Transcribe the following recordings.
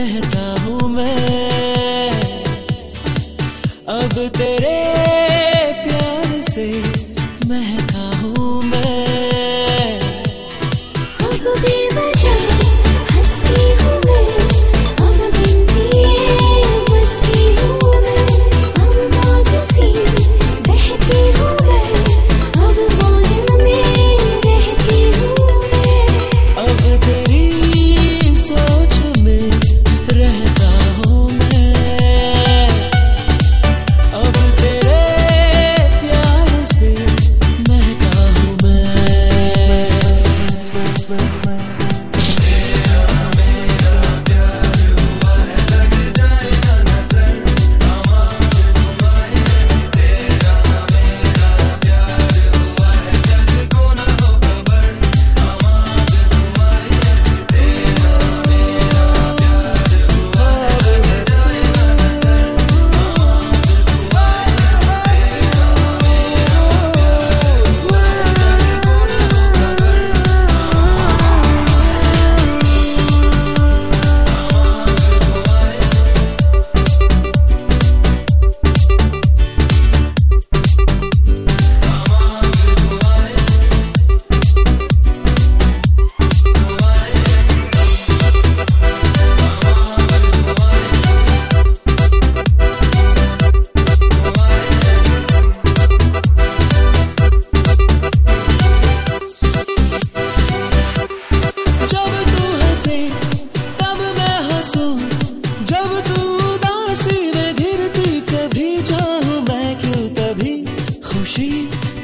रहता हूँ मैं। अब तेरे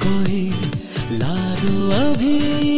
कोई ला दो अभी